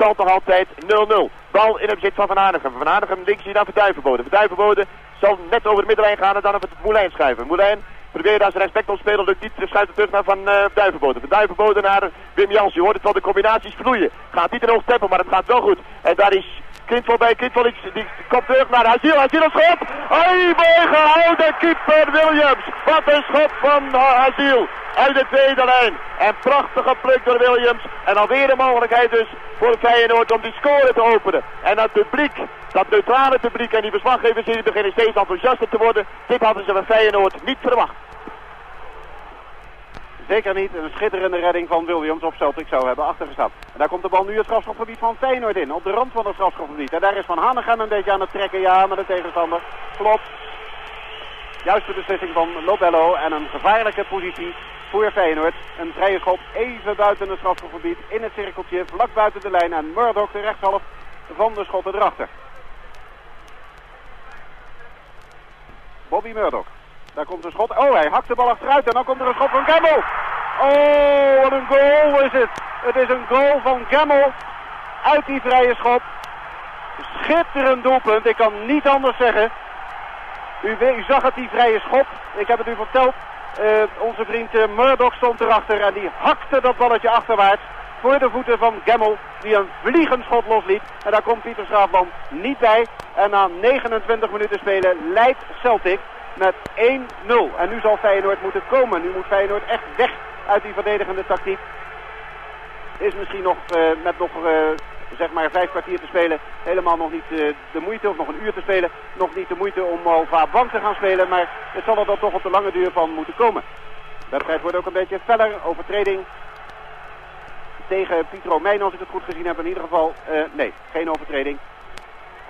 stand nog altijd 0-0. Bal in het bezit van Van Hanegem. Van Hanegem links naar Verduivenbode. Verduivenbode zal net over de middenlijn gaan en dan op het Moulijn schrijven. Moulijn probeert als respect op spelen, lukt niet. Schuift terug naar Van uh, Duivenbode. Van Duivenbode naar Wim Jans. Je hoort het wel de combinaties vloeien. Gaat niet in hoog tempo, maar het gaat wel goed. En daar is Kind voorbij, Kind iets, die komt terug naar Haziel. Haziel een. Ai, mooi gehouden, keeper Williams. Wat een schot van uh, uit de tweede lijn. En prachtig geplukt door Williams. En alweer de mogelijkheid dus voor Feyenoord om die score te openen. En dat publiek, dat neutrale publiek en die verslaggevers die beginnen steeds enthousiaster te worden. Dit hadden ze van Feyenoord niet verwacht. Zeker niet een schitterende redding van Williams of Celtic zou hebben achtergestaan. En daar komt de bal nu het strafschopgebied van Feyenoord in. Op de rand van het strafschopgebied. En daar is Van Hanegem een beetje aan het trekken. Ja, met de tegenstander. Klopt. Juiste beslissing van Lobello en een gevaarlijke positie voor Feyenoord. Een vrije schop even buiten het strafschopgebied in het cirkeltje, vlak buiten de lijn. En Murdoch de rechtshalf van de schotten erachter. Bobby Murdoch. Daar komt een schot. Oh, hij hakt de bal achteruit en dan komt er een schot van Gemmel. Oh, wat een goal is het. Het is een goal van Gemmel uit die vrije schop. Schitterend doelpunt, ik kan niet anders zeggen. U, zag het, die vrije schop. Ik heb het u verteld. Uh, onze vriend uh, Murdoch stond erachter en die hakte dat balletje achterwaarts voor de voeten van Gemmel die een vliegend schot losliet. En daar komt Pieter Schaafman niet bij. En na 29 minuten spelen leidt Celtic met 1-0. En nu zal Feyenoord moeten komen. Nu moet Feyenoord echt weg uit die verdedigende tactiek. Is misschien nog uh, met nog zeg maar vijf kwartier te spelen. Helemaal nog niet uh, de moeite, of nog een uur te spelen. Nog niet de moeite om Alva Bank te gaan spelen. Maar het zal er dan toch op de lange duur van moeten komen. De wedstrijd wordt ook een beetje feller. Overtreding tegen Pietro Mijn, als ik het goed gezien heb. In ieder geval, nee, geen overtreding.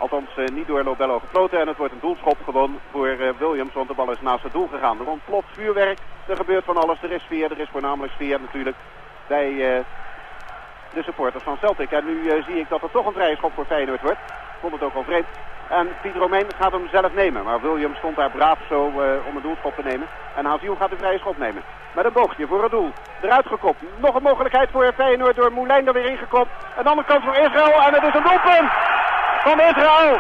Althans, uh, niet door Lobello gefloten. En het wordt een doelschop gewoon voor Williams, want de bal is naast het doel gegaan. Er ontploft vuurwerk, er gebeurt van alles. Er is sfeer, er is voornamelijk sfeer natuurlijk bij de supporters van Celtic. En nu zie ik dat er toch een vrije schop voor Feyenoord wordt. Ik vond het ook al vreemd. En Piet Romein gaat hem zelf nemen. Maar Williams stond daar braaf zo om een doelschop te nemen. En Haziel gaat de vrije schop nemen. Met een boogje voor het doel. Eruit gekopt. Nog een mogelijkheid voor Feyenoord door Moulijn er weer ingekopt. Een andere kans voor Israël. En het is een doelpunt van Israël.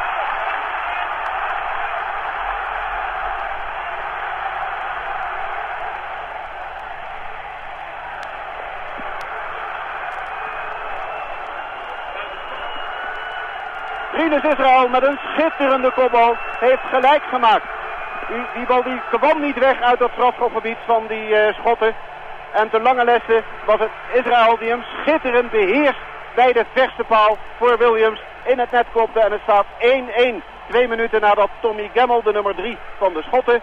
Rinus Israël met een schitterende kopbal heeft gelijk gemaakt. Die, bal kwam niet weg uit dat strafschopgebied van die uh, schotten. En te lange lessen was het Israël die hem schitterend beheerst bij de verste paal voor Williams in het net kopte. En het staat 1-1. Twee minuten nadat Tommy Gemmel, de nummer 3 van de schotten,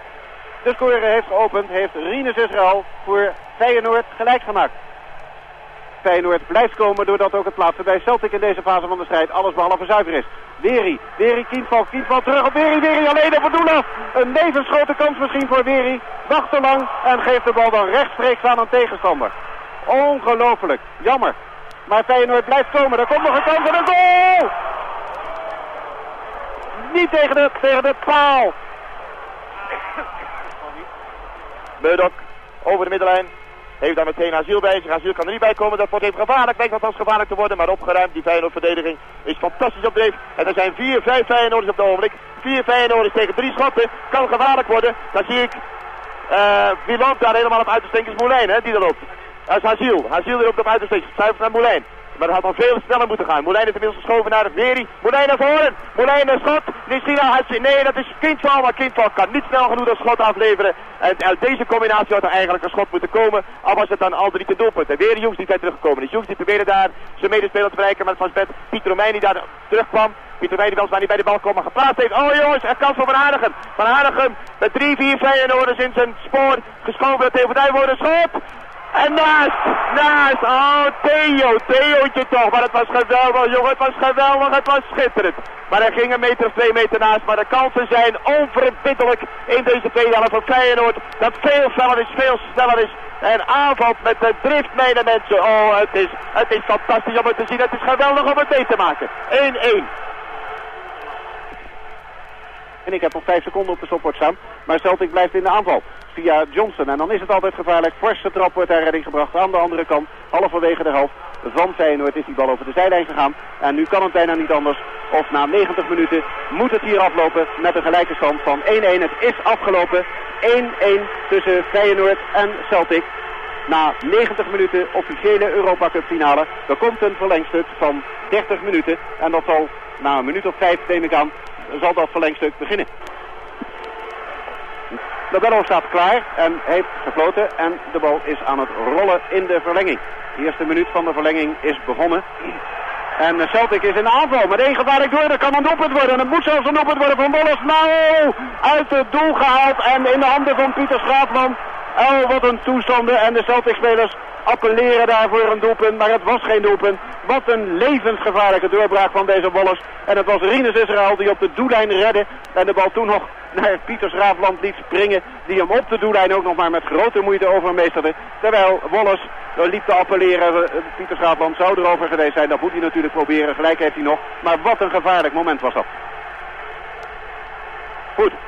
de score heeft geopend, heeft Rinus Israël voor Feyenoord gelijk gemaakt. Feyenoord blijft komen doordat ook het plaatsen bij Celtic in deze fase van de strijd alles behalve zuiver is. Weri, Weri Kienval, Kienval terug op Weri, Weri alleen op af. Een levensgrote kans misschien voor Weri. Wacht te lang en geeft de bal dan rechtstreeks aan een tegenstander. Ongelooflijk, jammer. Maar Feyenoord blijft komen, er komt nog een kans en een goal! Niet tegen de, tegen de paal. Murdoch over de middenlijn. Heeft daar meteen Aziel bij zich. Aziel kan er niet bij komen. Dat wordt even gevaarlijk. Lijkt althans gevaarlijk te worden. Maar opgeruimd. Die Feyenoord-verdediging is fantastisch op dreef. En er zijn vier, vijf Feyenoorders op het ogenblik. Vier Feyenoorders tegen drie schotten. Kan gevaarlijk worden. Dan zie ik... Uh, wie loopt daar helemaal op uit steken is Moulijn, hè, die er loopt. Dat is Haziel. Haziel loopt op uit te steken. Zuiver naar Moulijn. Maar dat had dan veel sneller moeten gaan. Moulijn is inmiddels geschoven naar Veri. Moulijn naar voren. Moulijn naar schot. Nisina Nee, dat is Kindval. Maar Kindval kan niet snel genoeg dat schot afleveren. En uit deze combinatie had er eigenlijk een schot moeten komen. Al was het dan al drie te doelpunt. En weer Joeks die tijd teruggekomen is. Joeks die probeerde daar zijn medespeler te bereiken. Maar het was met Pieter Romein die daar terugkwam. Pieter Romein die weliswaar niet bij de bal maar geplaatst heeft. Oh jongens, er kans voor Van Aardigem. Van Aardigem met drie, vier Feyenoorders in zijn spoor. Geschoven dat tegen worden. Schot! En naast, naast, oh Theo, Theootje toch, maar het was geweldig jongen, het was geweldig, het was schitterend. Maar hij ging een meter of twee meter naast, maar de kansen zijn onverbiddelijk in deze tweede helft van Feyenoord. Dat veel sneller is, veel sneller is en aanvalt met de drift de mensen. Oh, het is, het is fantastisch om het te zien, het is geweldig om het mee te maken. 1-1. En ik heb nog 5 seconden op de stopwoord staan. Maar Celtic blijft in de aanval via Johnson. En dan is het altijd gevaarlijk. Forse trap wordt daar redding gebracht aan de andere kant. Halverwege de helft van Feyenoord is die bal over de zijlijn gegaan. En nu kan het bijna niet anders. Of na 90 minuten moet het hier aflopen met een gelijke stand van 1-1. Het is afgelopen. 1-1 tussen Feyenoord en Celtic. Na 90 minuten officiële Europa Cup finale. Er komt een verlengstuk van 30 minuten. En dat zal na een minuut of vijf, neem ik aan, zal dat verlengstuk beginnen. De Bello staat klaar en heeft gefloten en de bal is aan het rollen in de verlenging. De eerste minuut van de verlenging is begonnen. En Celtic is in de aanval met één gevaarlijk door. Dat kan een doelpunt worden. En het moet zelfs een doelpunt worden van Wallace. Nou, uit het doel gehaald en in de handen van Pieter Schraatman. Oh, wat een toestanden. En de Celtic-spelers appelleren daarvoor een doelpunt. Maar het was geen doelpunt. Wat een levensgevaarlijke doorbraak van deze Wallace. En het was Rinus Israël die op de doellijn redde. En de bal toen nog naar Pieters Raafland liet springen. Die hem op de doellijn ook nog maar met grote moeite overmeesterde. Terwijl Wallace liep te appelleren. Pieters Raafland zou erover geweest zijn. Dat moet hij natuurlijk proberen. Gelijk heeft hij nog. Maar wat een gevaarlijk moment was dat.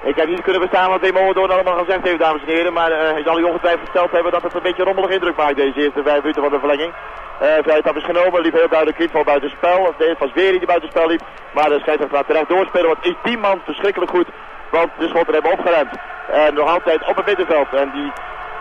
Ik heb niet kunnen verstaan wat Demo Doorn allemaal gezegd heeft, dames en heren. Maar uh, hij zal u ongetwijfeld verteld hebben dat het een beetje rommelig indruk maakt, deze eerste vijf minuten van de verlenging. Uh, vrije tap is genomen, liep heel duidelijk Kietval buiten spel. Het was weer die buiten spel liep. Maar de scheidsrechter gaat terecht doorspelen, want is die man verschrikkelijk goed. Want de schotten hebben opgeremd. En nog altijd op het middenveld. En die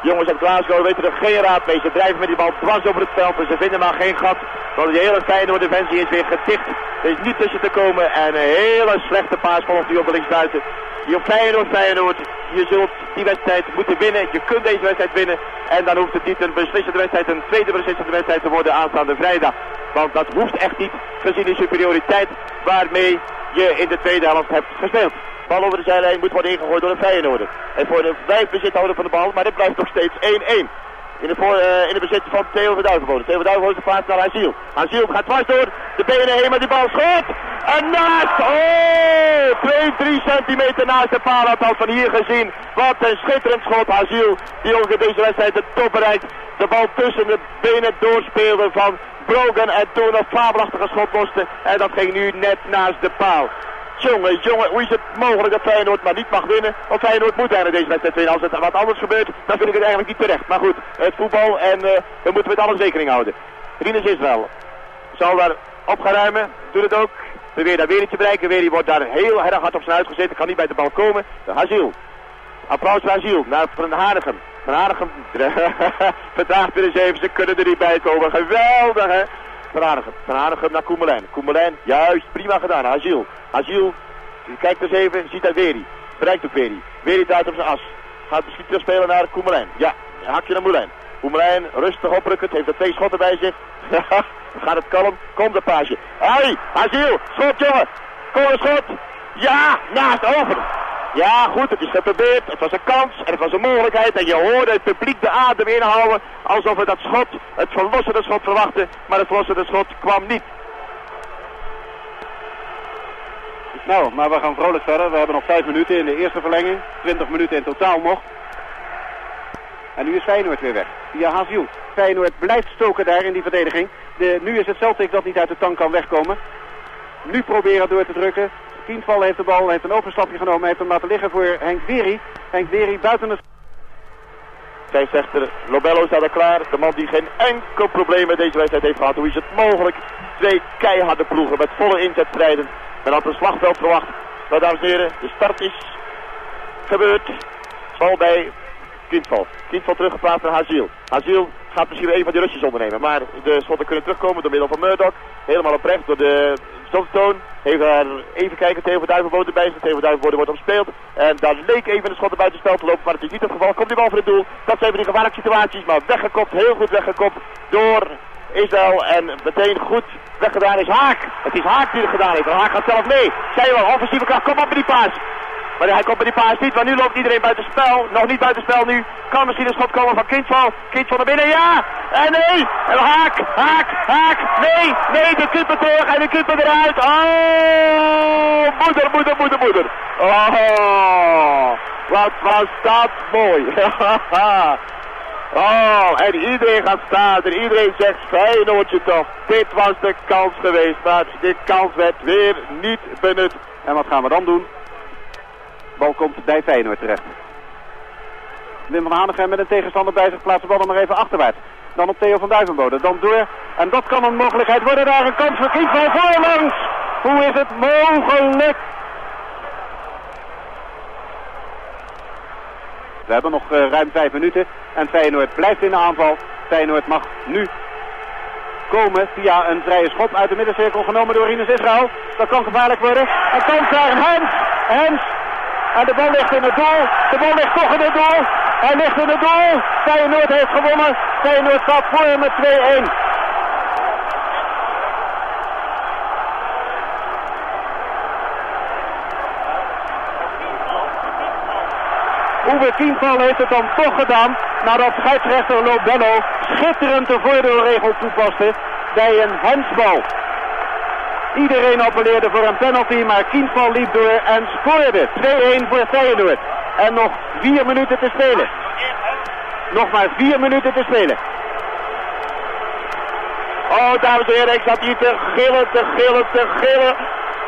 jongens uit Glasgow weten er geen raad mee. Ze drijven met die bal dwars over het veld. En ze vinden maar geen gat. Want die hele fijne defensie is weer gedicht. Er is niet tussen te komen. En een hele slechte paas volgt die op de linksbuiten. Die op Feyenoord, Feyenoord. Je zult die wedstrijd moeten winnen. Je kunt deze wedstrijd winnen. En dan hoeft het niet een beslissende wedstrijd, een tweede beslissende wedstrijd te worden aanstaande vrijdag. Want dat hoeft echt niet, gezien de superioriteit waarmee je in de tweede helft hebt gespeeld. Bal over de zijlijn moet worden ingegooid door de Feyenoorder. En voor de vijf bezit houden van de bal, maar het blijft nog steeds 1-1. In de, voor, uh, in de bezit van Theo van Duivenbode. Theo van de paas naar Aziel. Aziel gaat dwars door de benen heen, maar die bal schot. En naast, oh, 2, 3 centimeter naast de paal had al van hier gezien. Wat een schitterend schot, Aziel. Die ongeveer deze wedstrijd de top bereikt. De bal tussen de benen doorspeelde van Brogan en toen een fabelachtige schot loste. En dat ging nu net naast de paal. Jongen, jongen, hoe is het mogelijk dat Feyenoord maar niet mag winnen? Want Feyenoord moet eigenlijk deze wedstrijd winnen. Als het wat anders gebeurt, dan vind ik het eigenlijk niet terecht. Maar goed, het voetbal en uh, we moeten met alles rekening houden. Rinus Israël zal daar op gaan ruimen, doet het ook. Weer daar weer te bereiken. Weer die wordt daar heel erg hard op zijn uitgezet. Kan niet bij de bal komen. Haziel. Applaus voor Haziel. Naar Van Hanegem. Van Hanegem weer eens even. Ze kunnen er niet bij komen. Geweldig hè. Van Hanegem. Van naar Koemelijn. Koemelijn, juist, prima gedaan. Haziel. Haziel, kijkt eens even, ziet daar Weri. Bereikt ook Weri. Weri draait op zijn as. Gaat misschien terugspelen naar Koemelijn. Ja, hakje naar Moulijn. Koemelijn, rustig oprukkend, heeft er twee schotten bij zich. Gaat het kalm, komt de paasje. Hoi, Haziel, schot jongen. Kom een schot. Ja, naast over. Ja, goed, het is geprobeerd. Het was een kans en het was een mogelijkheid. En je hoorde het publiek de adem inhouden. Alsof we dat schot, het verlossende schot verwachten. Maar het verlossende schot kwam niet. Nou, maar we gaan vrolijk verder. We hebben nog 5 minuten in de eerste verlenging. 20 minuten in totaal nog. En nu is Feyenoord weer weg. Via Haziel. Feyenoord blijft stoken daar in die verdediging. De, nu is het Celtic dat niet uit de tank kan wegkomen. Nu proberen door te drukken. Kienval heeft de bal, heeft een overstapje genomen, heeft hem laten liggen voor Henk Weri. Henk Weri buiten het... Scheidsrechter Lobello staat er klaar. De man die geen enkel probleem met deze wedstrijd heeft gehad. Hoe is het mogelijk? Twee keiharde ploegen met volle inzet strijden. Men had een slagveld verwacht. Maar dames en heren, de start is gebeurd. Bal bij Kindval. Kindval teruggeplaatst naar Haziel. Haziel gaat misschien een van die rustjes ondernemen. Maar de schotten kunnen terugkomen door middel van Murdoch. Helemaal oprecht door de Stoftoon. Heeft daar even kijken, Theo Duivenboot erbij. Theo Duivenboot wordt opgespeeld. En daar leek even de schotten buiten spel te lopen. Maar het is niet het geval. Komt die bal voor het doel. Dat zijn die gevaarlijke situaties. Maar weggekopt, heel goed weggekopt door Israël. En meteen goed weggedaan is Haak. Het is Haak die het gedaan heeft. Haak gaat zelf mee. Zij wel, offensieve kracht. Kom op met die paas. Maar hij komt bij die paas niet, want nu loopt iedereen buiten spel. Nog niet buiten spel nu. Kan misschien een schot komen van Kindval. Kindval naar binnen, ja! En nee! En haak, haak, haak! Nee, nee, de keeper terug en de keeper eruit. Oh! Moeder, moeder, moeder, moeder. Oh! Wat was dat mooi. Oh, en iedereen gaat staan en iedereen zegt Feyenoordje toch. Dit was de kans geweest, maar die kans werd weer niet benut. En wat gaan we dan doen? Bal komt bij Feyenoord terecht. Wim van Hanegem met een tegenstander bij zich plaatst de bal dan maar even achterwaarts. Dan op Theo van Duivenbode. Dan door. En dat kan een mogelijkheid worden. Daar een kans voor Kiesval voorlangs. Hoe is het mogelijk? We hebben nog uh, ruim vijf minuten. En Feyenoord blijft in de aanval. Feyenoord mag nu komen via een vrije schop uit de middencirkel genomen door Rinus Israël. Dat kan gevaarlijk worden. En kans daar Hens. Hens. En de bal ligt in het doel. De bal ligt toch in het doel. Hij ligt in het doel. Feyenoord heeft gewonnen. Feyenoord staat voor met 2-1. Uwe Kienval heeft het dan toch gedaan nadat scheidsrechter Lobello schitterend de voordeelregel toepaste bij een hensbal. Iedereen appelleerde voor een penalty, maar Kienval liep door en scoorde. 2-1 voor Feyenoord. En nog vier minuten te spelen. Nog maar vier minuten te spelen. Oh, dames en heren, ik zat hier te gillen, te gillen, te gillen.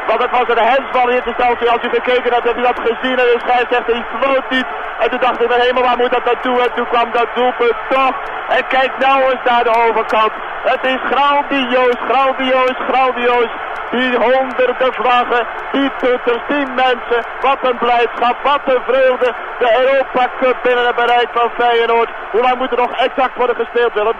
Want het was een hensbal in eerste instantie. Als u gekeken hebt, heb u dat gezien. En de scheidsrechter die floot niet. En toen dacht ik, helemaal waar moet dat naartoe? En toen kwam dat doelpunt toch. En kijk nou eens naar de overkant. Het is grandioos, grandioos, grandioos. Die honderden vlaggen, die tutters, die mensen. Wat een blijdschap, wat een vreugde. De Europa Cup binnen het bereik van Feyenoord. Hoe lang moet er nog exact worden gespeeld, Willem?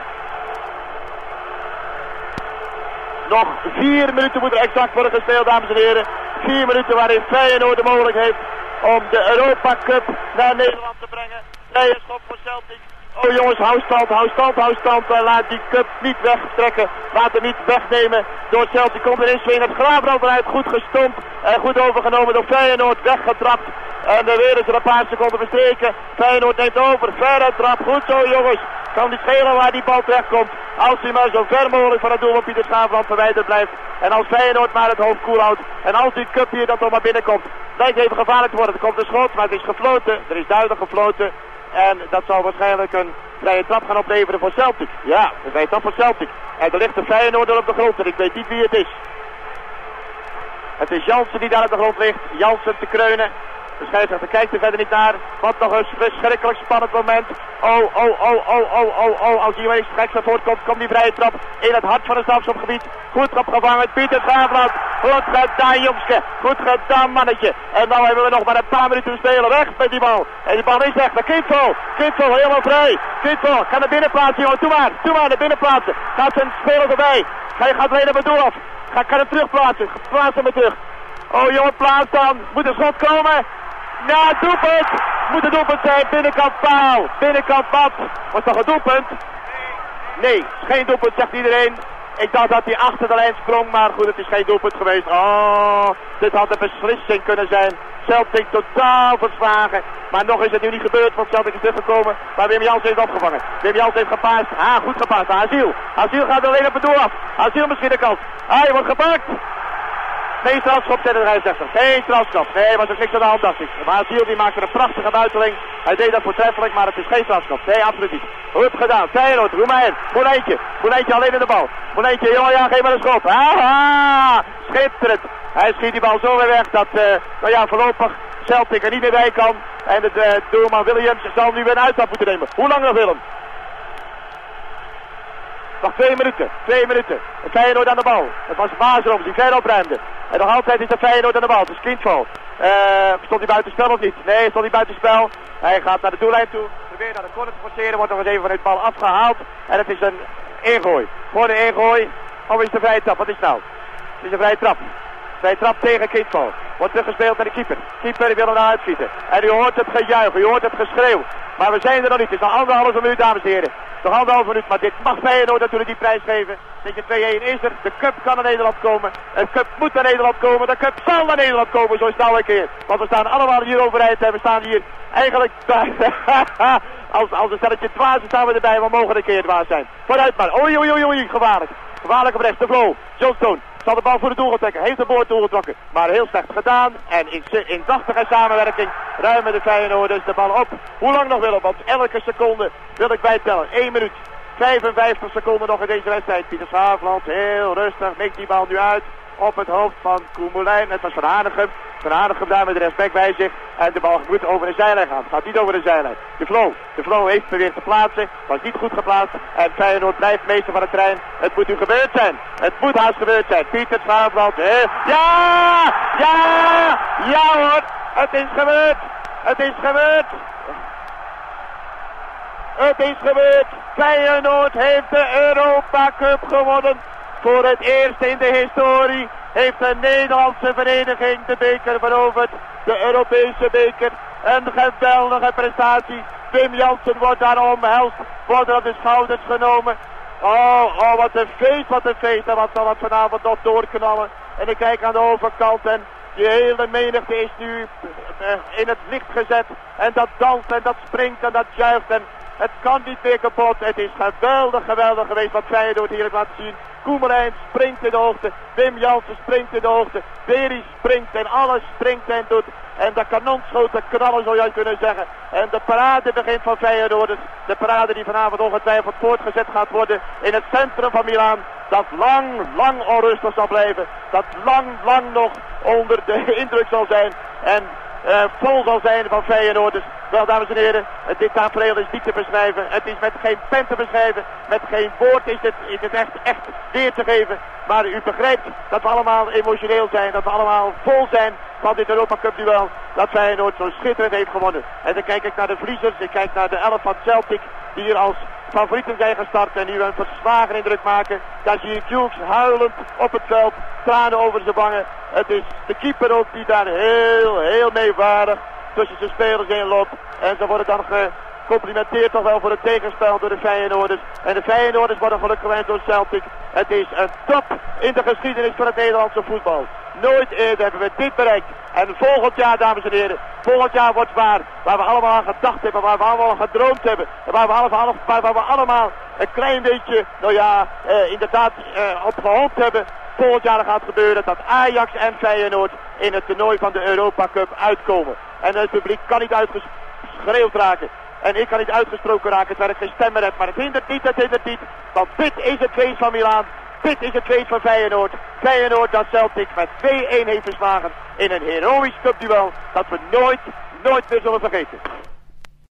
Nog vier minuten moet er exact worden gespeeld, dames en heren. Vier minuten waarin Feyenoord de mogelijkheid heeft om de Europa Cup naar Nederland te brengen. Vrije schop voor Celtic. Oh jongens, hou stand, hou stand, hou stand. laat die cup niet wegtrekken. Laat hem niet wegnemen door Celtic. Komt erin swingen. Het Graafbrand eruit. Goed gestompt. En goed overgenomen door Feyenoord. Weggetrapt. En er weer is er een paar seconden verstreken. Feyenoord neemt over. Verre trap. Goed zo jongens. Kan niet schelen waar die bal terecht komt. Als hij maar zo ver mogelijk van het doel van Pieter Schaafland verwijderd blijft. En als Feyenoord maar het hoofd koel houdt. En als die cup hier dan toch maar binnenkomt. Lijkt even gevaarlijk te worden. Er komt een schot, maar het is gefloten. Er is duidelijk gefloten. En dat zal waarschijnlijk een vrije trap gaan opleveren voor Celtic. Ja, een vrije trap voor Celtic. En er ligt een Feyenoord op de grond en ik weet niet wie het is. Het is Jansen die daar op de grond ligt. Jansen te kreunen. De scheidsrechter kijkt er verder niet naar. Wat nog een verschrikkelijk spannend moment. Oh, oh, oh, oh, oh, oh, oh. Als hier eens gek naar voren komt, komt die vrije trap in het hart van het strafschopgebied. Goed opgevangen. Pieter Graafland. Goed gedaan, Jomske. Goed gedaan, mannetje. En nu hebben we nog maar een paar minuten te spelen. Weg met die bal. En die bal is weg. De Kindval. Kindval helemaal vrij. Kindval kan naar binnen plaatsen, jongen. Doe maar. Doe maar naar binnen plaatsen. Gaat zijn speler erbij. Hij gaat alleen naar doel af. Ga, kan hem terug plaatsen. Plaats hem terug. Oh jongen, plaats dan. Moet een schot komen. Ja, doelpunt. Moet het doelpunt zijn. Binnenkant paal. Binnenkant wat. Was toch een doelpunt? Nee, geen doelpunt, zegt iedereen. Ik dacht dat hij achter de lijn sprong, maar goed, het is geen doelpunt geweest. Oh, dit had een beslissing kunnen zijn. Celtic totaal verslagen. Maar nog is het nu niet gebeurd, want Celtic is teruggekomen. Maar Wim Jans heeft opgevangen. Wim Jans heeft gepaast. Ah, goed gepaast. Asiel. Asiel gaat alleen op het doel af. Asiel misschien de kans. Hij wordt gepakt. Geen strafschop, zet de. Geen strafschop. Nee, was er niks aan de hand, dacht ik. Maar Asiel die maakte een prachtige buiteling. Hij deed dat voortreffelijk, maar het is geen strafschop. Nee, absoluut niet. Goed gedaan. Feyenoord, in. Moneintje. Moneintje alleen in de bal. Moneintje, jongen, ja, geef maar een schop. Aha! Schitterend. Hij schiet die bal zo weer weg dat, uh, nou ja, voorlopig Celtic er niet meer bij kan. En de uh, doelman Williams zal nu weer een uitstap moeten nemen. Hoe lang nog, Willem? Nog twee minuten. Twee minuten. En Feyenoord aan de bal. Het was Maasrom die ver opruimde. En nog altijd is de Feyenoord aan de bal. Het is Kindval. Uh, stond hij buitenspel of niet? Nee, stond hij buitenspel. Hij gaat naar de doellijn toe. Probeert naar de corner te forceren. Wordt nog eens even van het bal afgehaald. En het is een ingooi. Gewoon een ingooi. Of is het een vrije trap? Wat is het nou? Het is een vrije trap. Vrije trap tegen Kindval. Wordt teruggespeeld naar de keeper. Keeper wil hem nou uitschieten. En u hoort het gejuich. U hoort het geschreeuw. Maar we zijn er nog niet. Het is nog anderhalve minuut, dames en heren. Nog anderhalve minuut, maar dit mag Feyenoord natuurlijk die prijs geven. Tegen 2-1 is er. De cup kan naar Nederland komen. De cup moet naar Nederland komen. De cup zal naar Nederland komen, zo is het een keer. Want we staan allemaal hier overeind en we staan hier eigenlijk... als, als een stelletje dwazen staan we erbij, we mogen een keer dwaas zijn. Vooruit maar. Oei, oei, oei, oei, gevaarlijk. Gevaarlijk op rechts, de flow. Johnstone zal de bal voor de doel trekken. Heeft de boord doorgetrokken. Maar heel slecht gedaan. En in, in dachtige samenwerking ruimen de Feyenoorders de bal op. Hoe lang nog willen? Want elke seconde wil ik bijtellen. 1 minuut. 55 seconden nog in deze wedstrijd. Pieter Schaafland heel rustig. Mikt die bal nu uit. op het hoofd van Koemelijn. Net als Van Hanegem. Van Hanegem daar met respect bij zich. En de bal moet over de zijlijn gaan. Gaat niet over de zijlijn. De Flow. De Flow heeft probeerd te plaatsen. Was niet goed geplaatst. En Feyenoord blijft meester van het trein. Het moet u gebeurd zijn. Het moet haast gebeurd zijn. Pieter Schaafland. Ja! Ja! Ja hoor! Het is gebeurd! Het is gebeurd! Het is gebeurd. Feyenoord heeft de Europa Cup gewonnen. Voor het eerst in de historie heeft de Nederlandse vereniging de beker veroverd. De Europese beker. Een geweldige prestatie. Wim Jansen wordt daar omhelst. Wordt op de schouders genomen. Oh, oh, wat een feest, wat een feest. En wat zal het vanavond nog doorknallen. En ik kijk aan de overkant en die hele menigte is nu in het licht gezet. En dat danst en dat springt en dat juicht. En het kan niet meer kapot. Het is geweldig, geweldig geweest wat Feyenoord hier heeft laten zien. Koemerijn springt in de hoogte. Wim Jansen springt in de hoogte. Berry springt en alles springt en doet. En de kanonschoten knallen zou je kunnen zeggen. En de parade begint van Feyenoord. De parade die vanavond ongetwijfeld voortgezet gaat worden in het centrum van Milaan. Dat lang, lang onrustig zal blijven. Dat lang, lang nog onder de indruk zal zijn. En uh, vol zal zijn van Feyenoorders. Wel, dames en heren, dit tafereel is niet te beschrijven. Het is met geen pen te beschrijven. Met geen woord is het, is het echt, echt weer te geven. Maar u begrijpt dat we allemaal emotioneel zijn. Dat we allemaal vol zijn van dit Europa Cup duel. Dat Feyenoord zo schitterend heeft gewonnen. En dan kijk ik naar de verliezers. Ik kijk naar de elf van Celtic. Die hier als favorieten zijn gestart en nu een verslagen indruk maken. Daar zie je Hughes huilend op het veld, tranen over zijn wangen. Het is de keeper ook die daar heel, heel meevaardig tussen zijn spelers in loopt. En ze worden dan gecomplimenteerd toch wel voor het tegenspel door de Feyenoorders. En de Feyenoorders worden gelukkig gewenst door Celtic. Het is een top in de geschiedenis van het Nederlandse voetbal. Nooit eerder hebben we dit bereikt. En volgend jaar, dames en heren, volgend jaar wordt waar. Waar we allemaal aan gedacht hebben, waar we allemaal aan gedroomd hebben. Waar we allemaal, waar we allemaal een klein beetje, nou ja, eh, inderdaad eh, op gehoopt hebben. Volgend jaar gaat gebeuren dat Ajax en Feyenoord in het toernooi van de Europa Cup uitkomen. En het publiek kan niet uitgeschreeuwd raken. En ik kan niet uitgesproken raken terwijl ik geen stemmen heb. Maar het hindert niet, het hindert niet. Want dit is het feest van Milaan. Dit is het feest van Feyenoord. Feyenoord dat Celtic met 2-1 heeft verslagen in een heroïsch cupduel dat we nooit, nooit meer zullen vergeten.